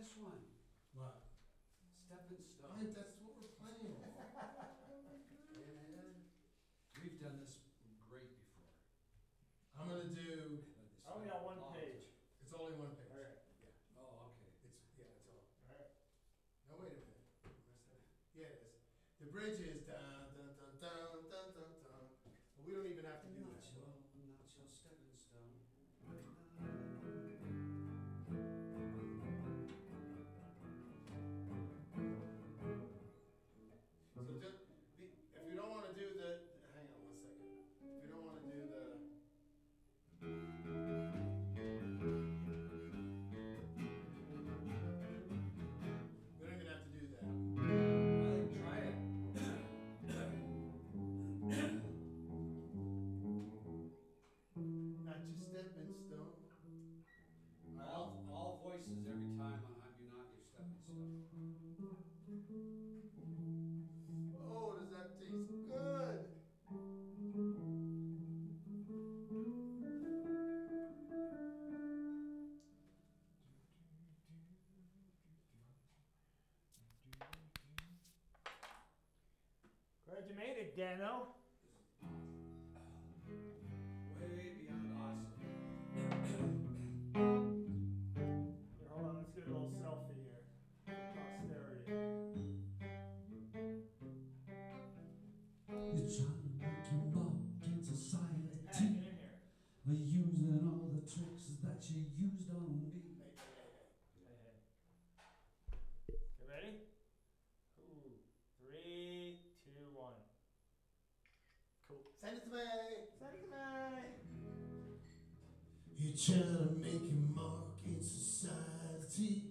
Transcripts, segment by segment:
this one, what? stepping I stone. think that's You made it, Dano? trying to make a mark in society.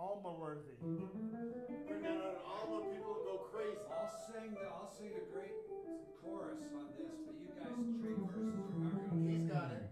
Alma worthy. Bring out an Alma, people go crazy. I'll sing the I'll sing a great chorus on this, but you guys trade verses. He's got it.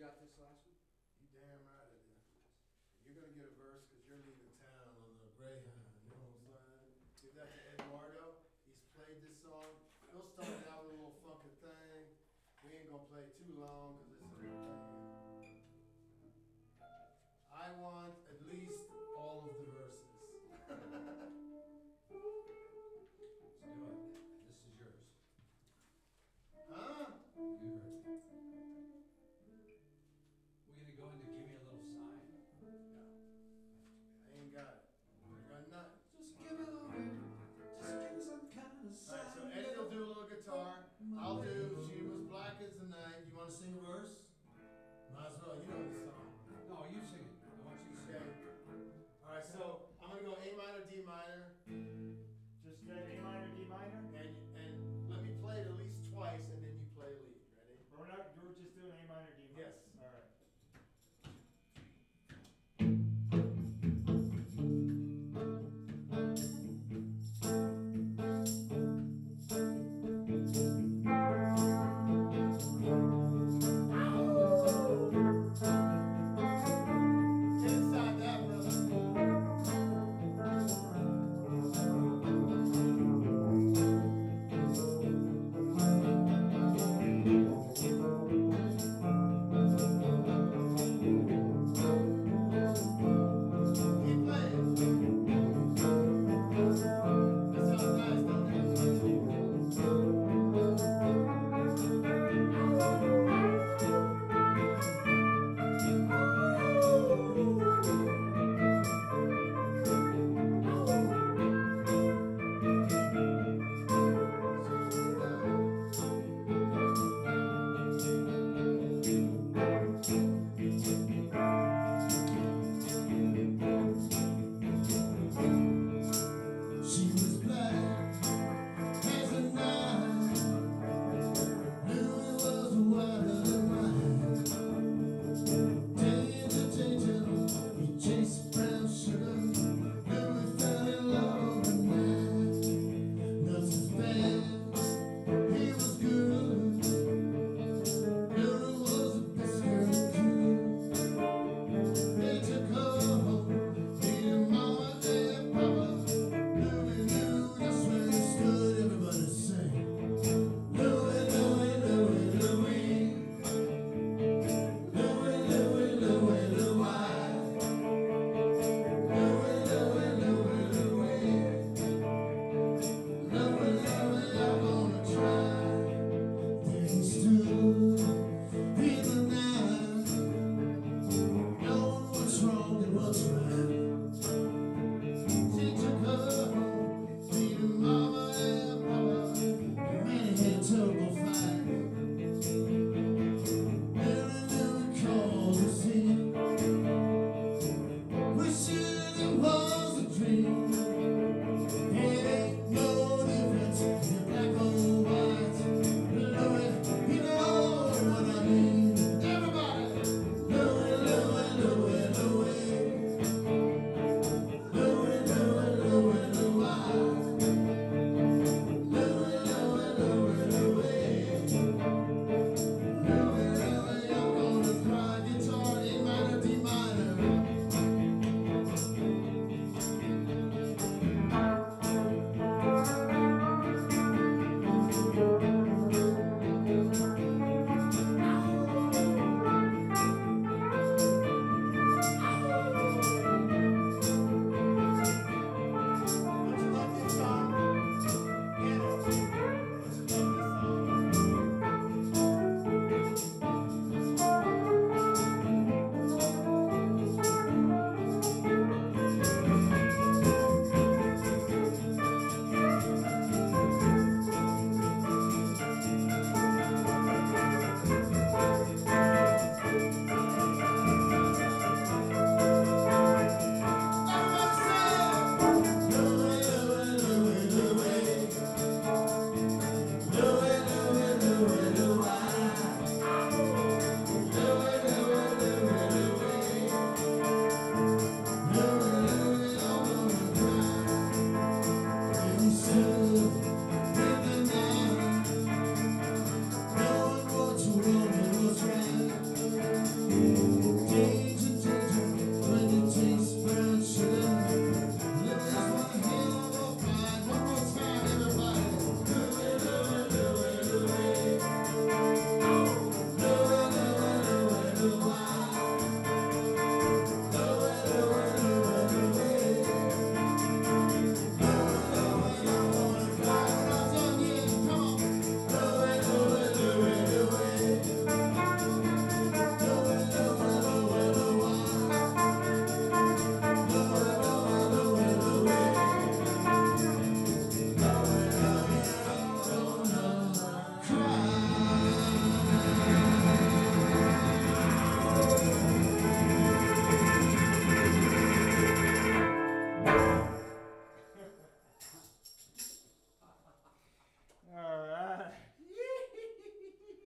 Got this last one?